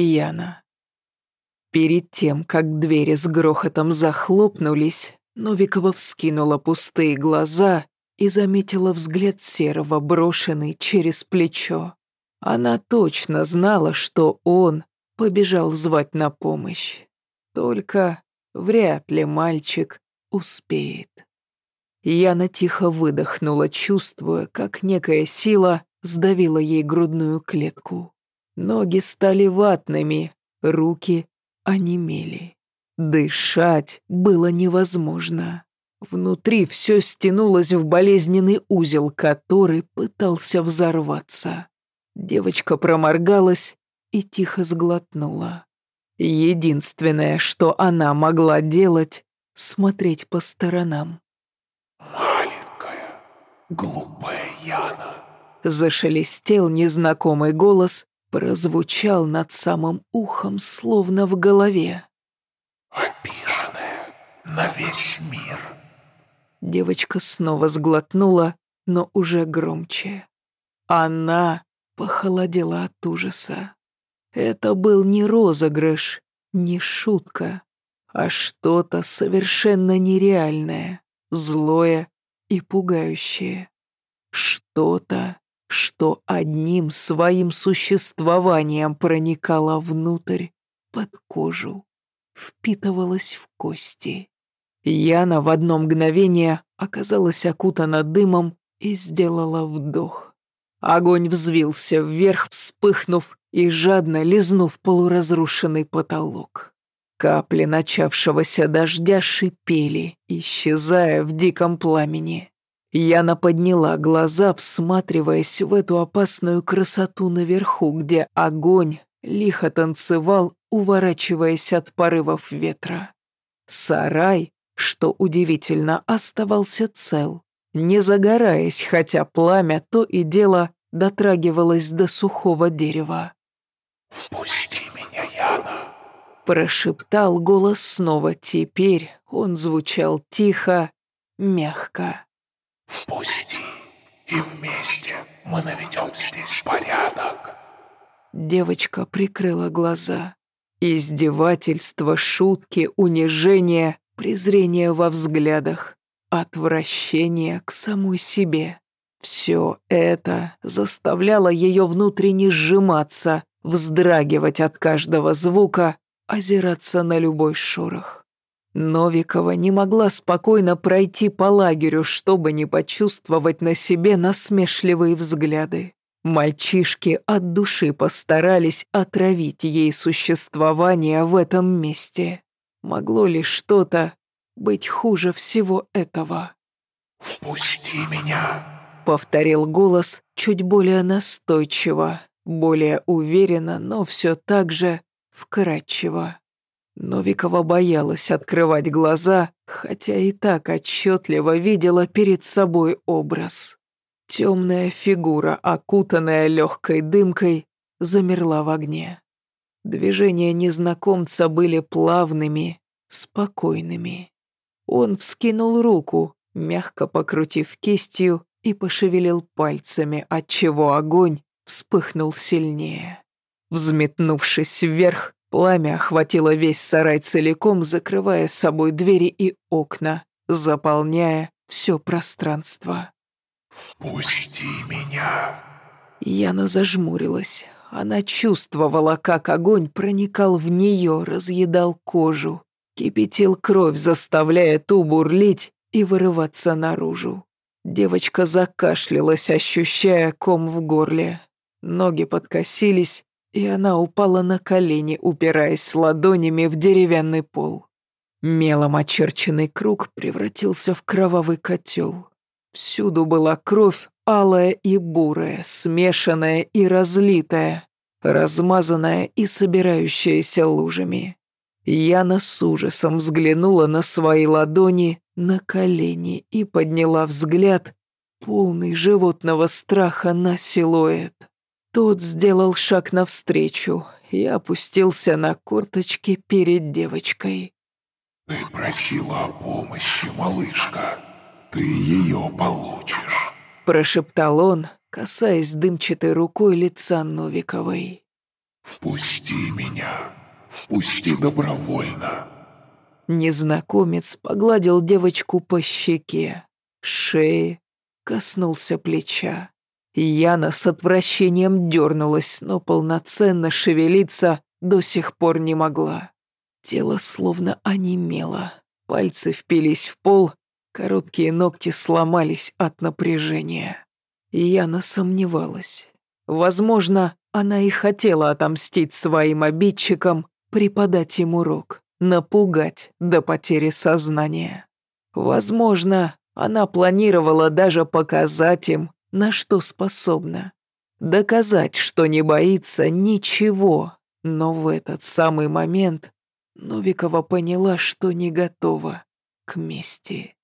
Яна. Перед тем, как двери с грохотом захлопнулись, Новикова вскинула пустые глаза и заметила взгляд серого, брошенный через плечо. Она точно знала, что он побежал звать на помощь. Только вряд ли мальчик успеет. Яна тихо выдохнула, чувствуя, как некая сила сдавила ей грудную клетку. Ноги стали ватными, руки онемели. Дышать было невозможно. Внутри все стянулось в болезненный узел, который пытался взорваться. Девочка проморгалась и тихо сглотнула. Единственное, что она могла делать, смотреть по сторонам. «Маленькая, глупая Яна», — зашелестел незнакомый голос, прозвучал над самым ухом, словно в голове. «Обиженная на весь мир». Девочка снова сглотнула, но уже громче. Она похолодела от ужаса. Это был не розыгрыш, не шутка, а что-то совершенно нереальное, злое и пугающее. Что-то, что одним своим существованием проникало внутрь, под кожу, впитывалось в кости. Яна в одно мгновение оказалась окутана дымом и сделала вдох. Огонь взвился вверх, вспыхнув и жадно лизнув полуразрушенный потолок. Капли начавшегося дождя шипели, исчезая в диком пламени. Яна подняла глаза, всматриваясь в эту опасную красоту наверху, где огонь лихо танцевал, уворачиваясь от порывов ветра. Сарай, что удивительно, оставался цел, не загораясь, хотя пламя то и дело дотрагивалось до сухого дерева. «Впусти меня, Яна!» Прошептал голос снова. Теперь он звучал тихо, мягко. «Впусти, и вместе мы наведем здесь порядок». Девочка прикрыла глаза. Издевательство, шутки, унижение, презрение во взглядах, отвращение к самой себе. Все это заставляло ее внутренне сжиматься, вздрагивать от каждого звука, озираться на любой шорох. Новикова не могла спокойно пройти по лагерю, чтобы не почувствовать на себе насмешливые взгляды. Мальчишки от души постарались отравить ей существование в этом месте. Могло ли что-то быть хуже всего этого? «Впусти меня!» — повторил голос чуть более настойчиво, более уверенно, но все так же вкрадчиво. Новикова боялась открывать глаза, хотя и так отчетливо видела перед собой образ. Темная фигура, окутанная легкой дымкой, замерла в огне. Движения незнакомца были плавными, спокойными. Он вскинул руку, мягко покрутив кистью и пошевелил пальцами, отчего огонь вспыхнул сильнее. Взметнувшись вверх, пламя охватило весь сарай целиком, закрывая собой двери и окна, заполняя все пространство. «Впусти меня!» Яна зажмурилась. Она чувствовала, как огонь проникал в нее, разъедал кожу, кипятил кровь, заставляя ту бурлить и вырываться наружу. Девочка закашлялась, ощущая ком в горле. Ноги подкосились, и она упала на колени, упираясь ладонями в деревянный пол. Мелом очерченный круг превратился в кровавый котел. Всюду была кровь, алая и бурая, смешанная и разлитая, размазанная и собирающаяся лужами. Яна с ужасом взглянула на свои ладони, на колени и подняла взгляд, полный животного страха на силуэт. Тот сделал шаг навстречу и опустился на корточки перед девочкой. «Ты просила о помощи, малышка. Ты ее получишь», – прошептал он, касаясь дымчатой рукой лица Новиковой. Впусти меня. Впусти добровольно. Незнакомец погладил девочку по щеке, шее, коснулся плеча. Яна с отвращением дернулась, но полноценно шевелиться до сих пор не могла. Тело словно онемело, пальцы впились в пол, короткие ногти сломались от напряжения. Яна сомневалась. Возможно, она и хотела отомстить своим обидчикам, преподать им урок, напугать до потери сознания. Возможно, она планировала даже показать им, на что способна. Доказать, что не боится ничего, но в этот самый момент Новикова поняла, что не готова к мести.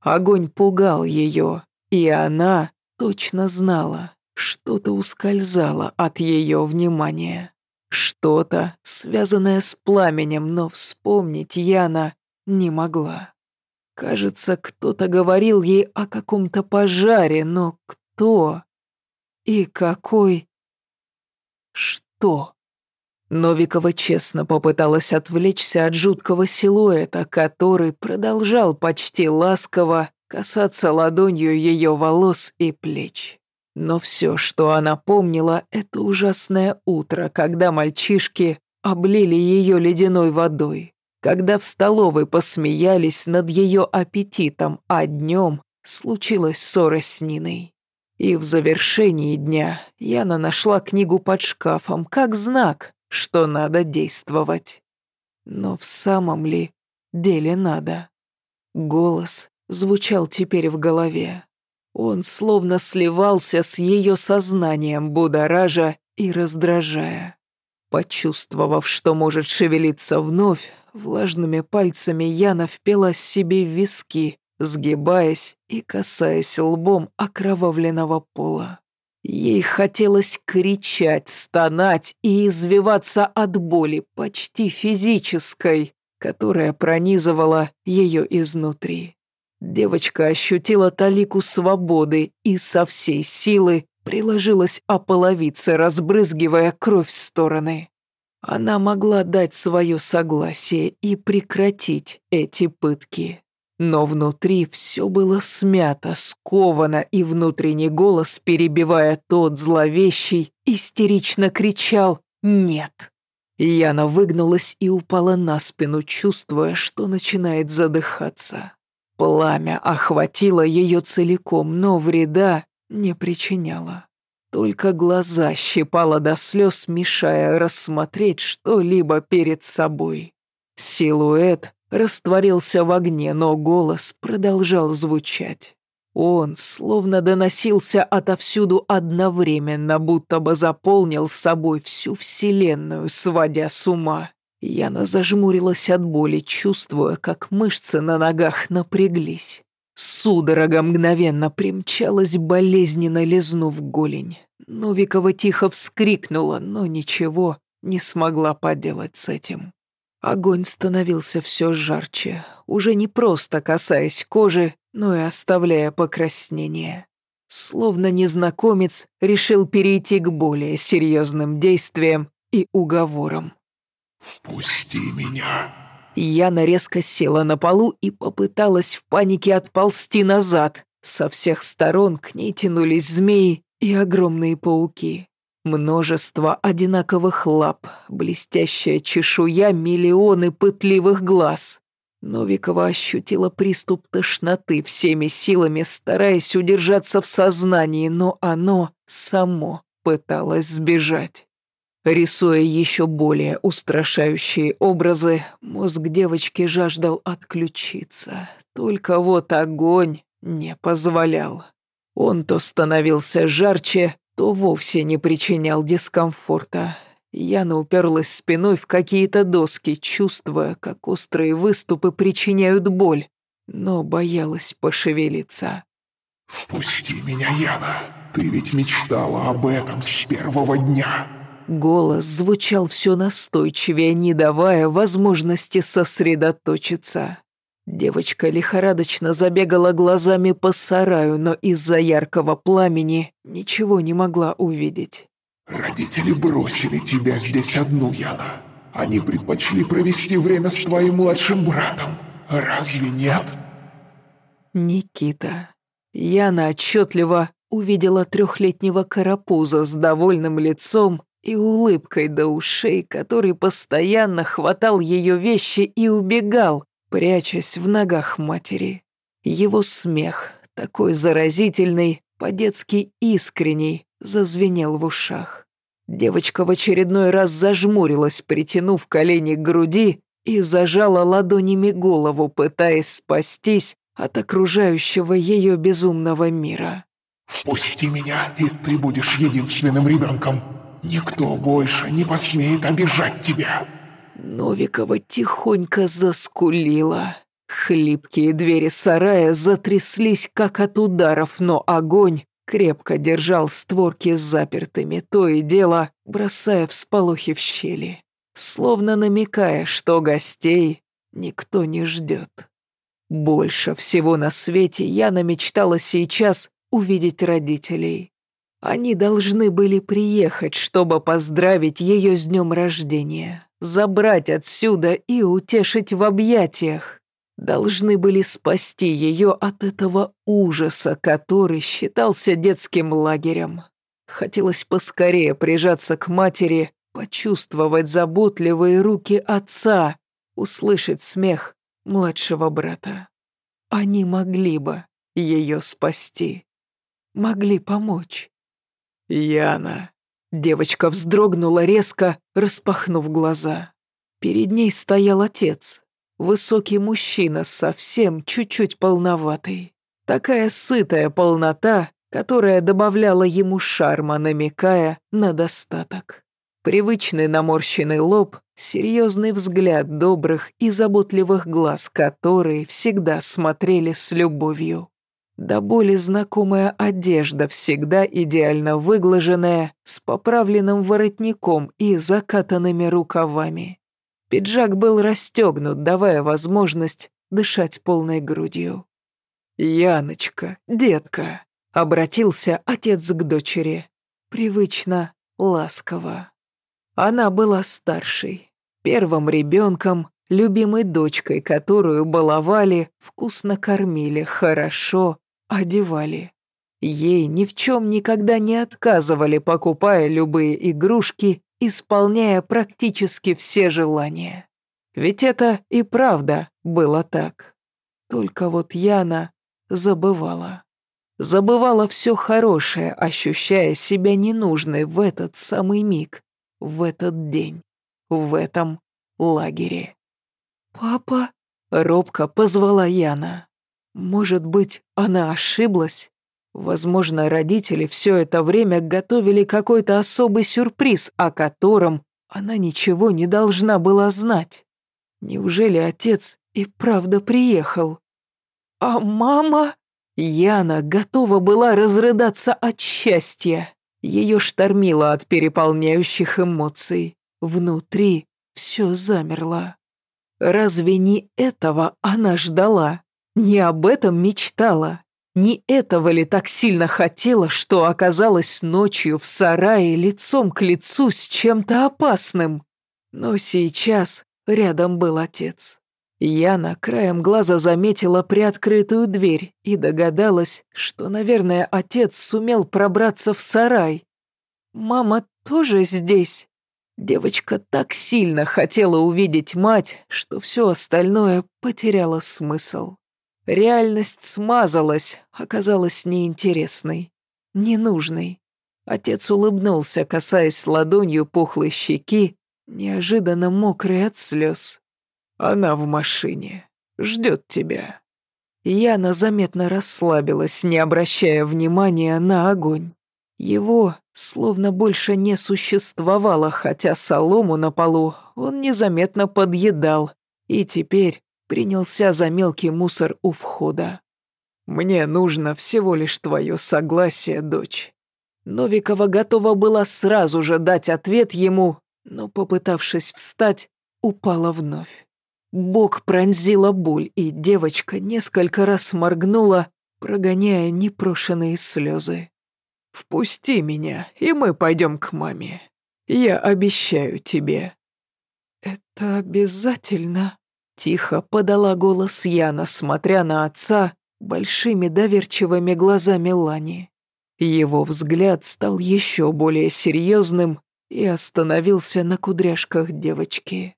Огонь пугал ее, и она точно знала, что-то ускользало от ее внимания. Что-то, связанное с пламенем, но вспомнить Яна не могла. Кажется, кто-то говорил ей о каком-то пожаре, но кто? И какой? Что? Новикова честно попыталась отвлечься от жуткого силуэта, который продолжал почти ласково касаться ладонью ее волос и плеч. Но все, что она помнила, это ужасное утро, когда мальчишки облили ее ледяной водой, когда в столовой посмеялись над ее аппетитом, а днем случилась ссора с Ниной. И в завершении дня Яна нашла книгу под шкафом, как знак, что надо действовать. Но в самом ли деле надо? Голос звучал теперь в голове. Он словно сливался с ее сознанием, будоража и раздражая. Почувствовав, что может шевелиться вновь, влажными пальцами Яна впилась себе в виски, сгибаясь и касаясь лбом окровавленного пола. Ей хотелось кричать, стонать и извиваться от боли, почти физической, которая пронизывала ее изнутри. Девочка ощутила талику свободы и со всей силы приложилась о половице, разбрызгивая кровь в стороны. Она могла дать свое согласие и прекратить эти пытки. Но внутри все было смято, сковано, и внутренний голос, перебивая тот зловещий, истерично кричал «Нет». Яна выгнулась и упала на спину, чувствуя, что начинает задыхаться. Пламя охватило ее целиком, но вреда не причиняло. Только глаза щипало до слез, мешая рассмотреть что-либо перед собой. Силуэт растворился в огне, но голос продолжал звучать. Он словно доносился отовсюду одновременно, будто бы заполнил собой всю вселенную, сводя с ума. Яна зажмурилась от боли, чувствуя, как мышцы на ногах напряглись. Судорога мгновенно примчалась, болезненно лизнув голень. Новикова тихо вскрикнула, но ничего не смогла поделать с этим. Огонь становился все жарче, уже не просто касаясь кожи, но и оставляя покраснение. Словно незнакомец решил перейти к более серьезным действиям и уговорам. «Впусти меня!» Яна резко села на полу и попыталась в панике отползти назад. Со всех сторон к ней тянулись змеи и огромные пауки. Множество одинаковых лап, блестящая чешуя, миллионы пытливых глаз. Новикова ощутила приступ тошноты всеми силами, стараясь удержаться в сознании, но оно само пыталось сбежать. Рисуя еще более устрашающие образы, мозг девочки жаждал отключиться. Только вот огонь не позволял. Он то становился жарче, то вовсе не причинял дискомфорта. Яна уперлась спиной в какие-то доски, чувствуя, как острые выступы причиняют боль, но боялась пошевелиться. «Впусти меня, Яна! Ты ведь мечтала об этом с первого дня!» Голос звучал все настойчивее, не давая возможности сосредоточиться. Девочка лихорадочно забегала глазами по сараю, но из-за яркого пламени ничего не могла увидеть. Родители бросили тебя здесь одну, Яна. Они предпочли провести время с твоим младшим братом. Разве нет? Никита. Яна отчетливо увидела трехлетнего карапуза с довольным лицом и улыбкой до ушей, который постоянно хватал ее вещи и убегал, прячась в ногах матери. Его смех, такой заразительный, по-детски искренний, зазвенел в ушах. Девочка в очередной раз зажмурилась, притянув колени к груди и зажала ладонями голову, пытаясь спастись от окружающего ее безумного мира. «Впусти меня, и ты будешь единственным ребенком. Никто больше не посмеет обижать тебя». Новикова тихонько заскулила. Хлипкие двери сарая затряслись, как от ударов, но огонь крепко держал створки запертыми, то и дело бросая всполохи в щели, словно намекая, что гостей никто не ждет. Больше всего на свете я намечтала сейчас увидеть родителей. Они должны были приехать, чтобы поздравить ее с днем рождения, забрать отсюда и утешить в объятиях. Должны были спасти ее от этого ужаса, который считался детским лагерем. Хотелось поскорее прижаться к матери, почувствовать заботливые руки отца, услышать смех младшего брата. Они могли бы ее спасти, могли помочь. «Яна». Девочка вздрогнула резко, распахнув глаза. Перед ней стоял отец. Высокий мужчина, совсем чуть-чуть полноватый. Такая сытая полнота, которая добавляла ему шарма, намекая на достаток. Привычный наморщенный лоб, серьезный взгляд добрых и заботливых глаз, которые всегда смотрели с любовью. До боли знакомая одежда, всегда идеально выглаженная, с поправленным воротником и закатанными рукавами. Пиджак был расстегнут, давая возможность дышать полной грудью. «Яночка, детка», — обратился отец к дочери. Привычно, ласково. Она была старшей, первым ребенком, любимой дочкой, которую баловали, вкусно кормили, хорошо одевали. Ей ни в чем никогда не отказывали, покупая любые игрушки, исполняя практически все желания. Ведь это и правда было так. Только вот Яна забывала. Забывала все хорошее, ощущая себя ненужной в этот самый миг, в этот день, в этом лагере. «Папа?» — робко позвала Яна. Может быть, она ошиблась? Возможно, родители все это время готовили какой-то особый сюрприз, о котором она ничего не должна была знать. Неужели отец и правда приехал? А мама? Яна готова была разрыдаться от счастья. Ее штормило от переполняющих эмоций. Внутри все замерло. Разве не этого она ждала? Не об этом мечтала. Не этого ли так сильно хотела, что оказалась ночью в сарае лицом к лицу с чем-то опасным? Но сейчас рядом был отец. Яна краем глаза заметила приоткрытую дверь и догадалась, что, наверное, отец сумел пробраться в сарай. «Мама тоже здесь?» Девочка так сильно хотела увидеть мать, что все остальное потеряло смысл. Реальность смазалась, оказалась неинтересной, ненужной. Отец улыбнулся, касаясь ладонью пухлой щеки, неожиданно мокрой от слез. «Она в машине. Ждет тебя». Яна заметно расслабилась, не обращая внимания на огонь. Его словно больше не существовало, хотя солому на полу он незаметно подъедал, и теперь принялся за мелкий мусор у входа. «Мне нужно всего лишь твое согласие, дочь». Новикова готова была сразу же дать ответ ему, но, попытавшись встать, упала вновь. Бок пронзила боль, и девочка несколько раз моргнула, прогоняя непрошенные слезы. Впусти меня, и мы пойдем к маме. Я обещаю тебе». «Это обязательно?» Тихо подала голос Яна, смотря на отца большими доверчивыми глазами Лани. Его взгляд стал еще более серьезным и остановился на кудряшках девочки.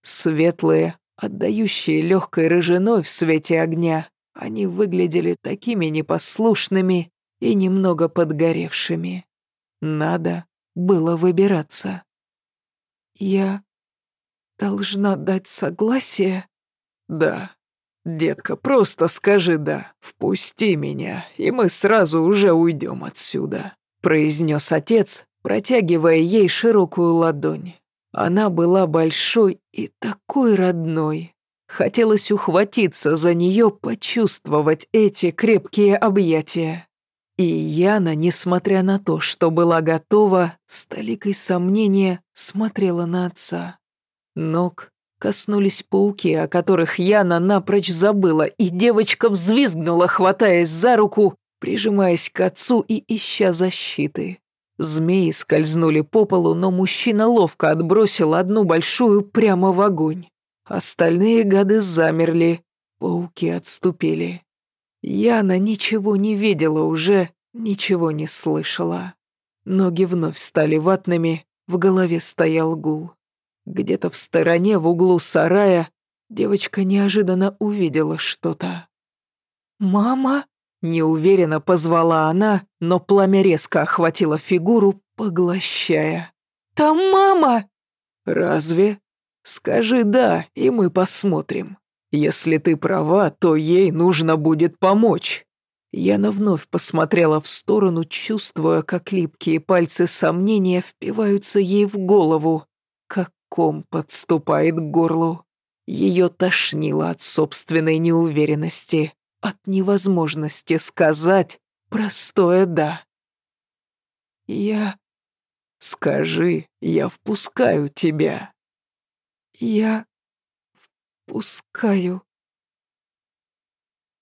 Светлые, отдающие легкой рыжиной в свете огня, они выглядели такими непослушными и немного подгоревшими. Надо было выбираться. «Я должна дать согласие?» «Да. Детка, просто скажи «да». Впусти меня, и мы сразу уже уйдем отсюда», произнес отец, протягивая ей широкую ладонь. Она была большой и такой родной. Хотелось ухватиться за нее, почувствовать эти крепкие объятия. И Яна, несмотря на то, что была готова, с толикой сомнения смотрела на отца. Ног коснулись пауки, о которых Яна напрочь забыла, и девочка взвизгнула, хватаясь за руку, прижимаясь к отцу и ища защиты. Змеи скользнули по полу, но мужчина ловко отбросил одну большую прямо в огонь. Остальные гады замерли, пауки отступили. Яна ничего не видела уже, ничего не слышала. Ноги вновь стали ватными, в голове стоял гул. Где-то в стороне, в углу сарая, девочка неожиданно увидела что-то. «Мама?» – неуверенно позвала она, но пламя резко охватило фигуру, поглощая. «Там мама!» «Разве?» «Скажи «да», и мы посмотрим». Если ты права, то ей нужно будет помочь». Яна вновь посмотрела в сторону, чувствуя, как липкие пальцы сомнения впиваются ей в голову, как ком подступает к горлу. Ее тошнило от собственной неуверенности, от невозможности сказать простое «да». «Я...» «Скажи, я впускаю тебя». «Я...» «Пускаю»,